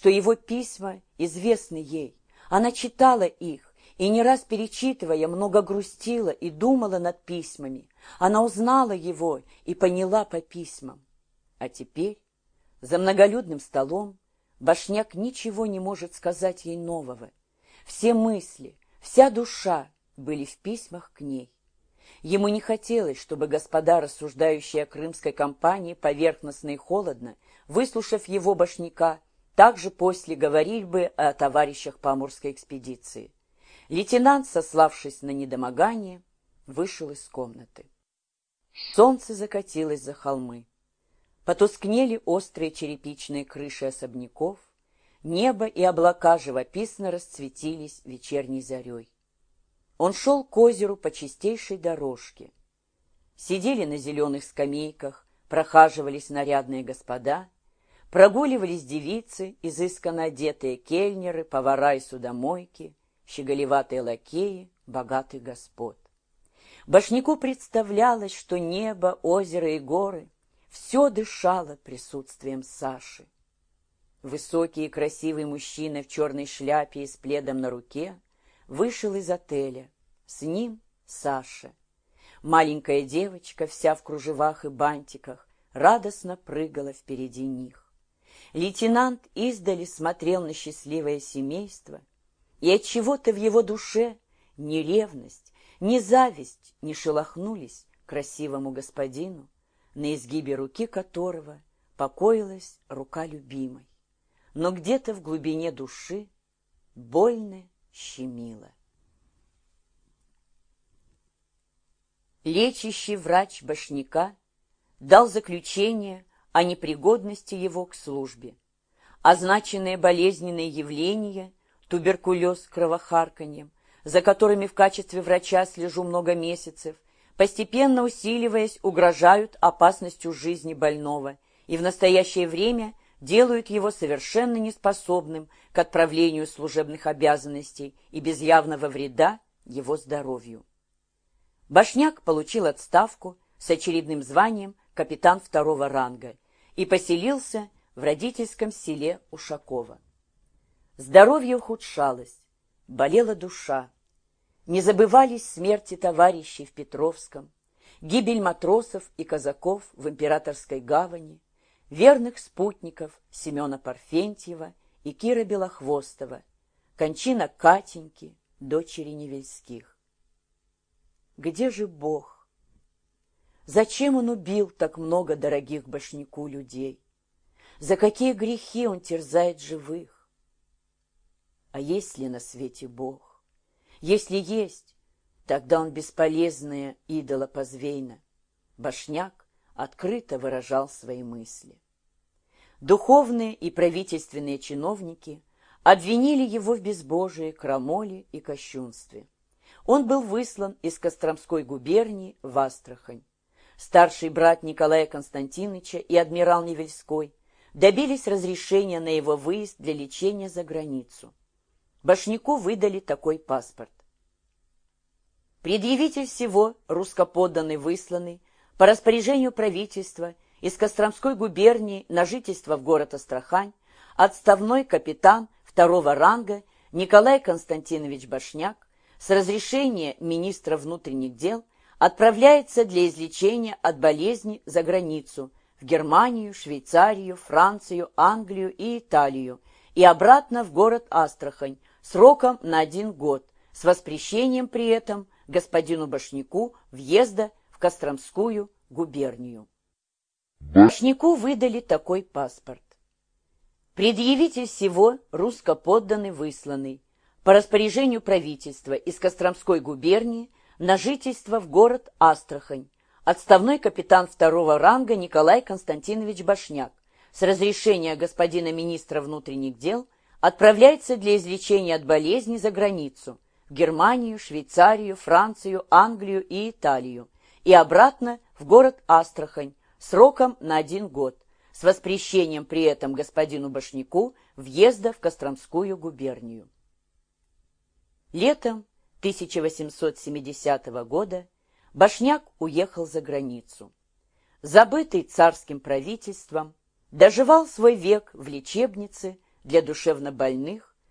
что его письма известны ей. Она читала их и не раз перечитывая, много грустила и думала над письмами. Она узнала его и поняла по письмам. А теперь за многолюдным столом Башняк ничего не может сказать ей нового. Все мысли, вся душа были в письмах к ней. Ему не хотелось, чтобы господа, рассуждающие о крымской кампании поверхностно и холодно, выслушав его башняка, также после говорили бы о товарищах по Амурской экспедиции. Лейтенант, сославшись на недомогание, вышел из комнаты. Солнце закатилось за холмы. Потускнели острые черепичные крыши особняков, небо и облака живописно расцветились вечерней зарей. Он шел к озеру по чистейшей дорожке. Сидели на зеленых скамейках, прохаживались нарядные господа, прогуливались девицы, изысканно одетые кельнеры, повара и судомойки, щеголеватые лакеи, богатых господ. Башняку представлялось, что небо, озеро и горы все дышало присутствием Саши. Высокий и красивый мужчина в черной шляпе и с пледом на руке вышел из отеля. С ним Саша. Маленькая девочка, вся в кружевах и бантиках, радостно прыгала впереди них. Лейтенант издали смотрел на счастливое семейство, и от чего-то в его душе ни ревность, ни зависть не шелохнулись красивому господину, на изгибе руки которого покоилась рука любимой. Но где-то в глубине души больно щемило. Лечащий врач Башняка дал заключение о непригодности его к службе. Означенные болезненные явления, туберкулез с кровохарканьем, за которыми в качестве врача слежу много месяцев, постепенно усиливаясь, угрожают опасностью жизни больного и в настоящее время делают его совершенно неспособным к отправлению служебных обязанностей и без явного вреда его здоровью. Башняк получил отставку с очередным званием капитан второго ранга и поселился в родительском селе Ушакова. Здоровье ухудшалось, болела душа. Не забывались смерти товарищей в Петровском, гибель матросов и казаков в Императорской гавани, верных спутников Семена Парфентьева и Кира Белохвостова, кончина Катеньки, дочери Невельских. Где же Бог? Зачем он убил так много дорогих башняку людей? За какие грехи он терзает живых? А есть ли на свете Бог? Если есть, тогда он бесполезная идола позвейна. Башняк открыто выражал свои мысли. Духовные и правительственные чиновники обвинили его в безбожии, крамоле и кощунстве. Он был выслан из Костромской губернии в Астрахань. Старший брат Николая Константиновича и адмирал Невельской добились разрешения на его выезд для лечения за границу. Башняку выдали такой паспорт. Предъявитель всего, русскоподданный высланный, по распоряжению правительства из Костромской губернии на жительство в город Астрахань отставной капитан второго ранга Николай Константинович Башняк с разрешения министра внутренних дел отправляется для излечения от болезни за границу в Германию, Швейцарию, Францию, Англию и Италию и обратно в город Астрахань сроком на один год с воспрещением при этом господину Башняку въезда Костромскую губернию. Башняку выдали такой паспорт. Предъявитель всего русско-подданный высланный по распоряжению правительства из Костромской губернии на жительство в город Астрахань, отставной капитан второго ранга Николай Константинович Башняк с разрешения господина министра внутренних дел отправляется для излечения от болезни за границу в Германию, Швейцарию, Францию, Англию и Италию и обратно в город Астрахань сроком на один год, с воспрещением при этом господину Башняку въезда в Костромскую губернию. Летом 1870 года Башняк уехал за границу. Забытый царским правительством, доживал свой век в лечебнице для душевнобольных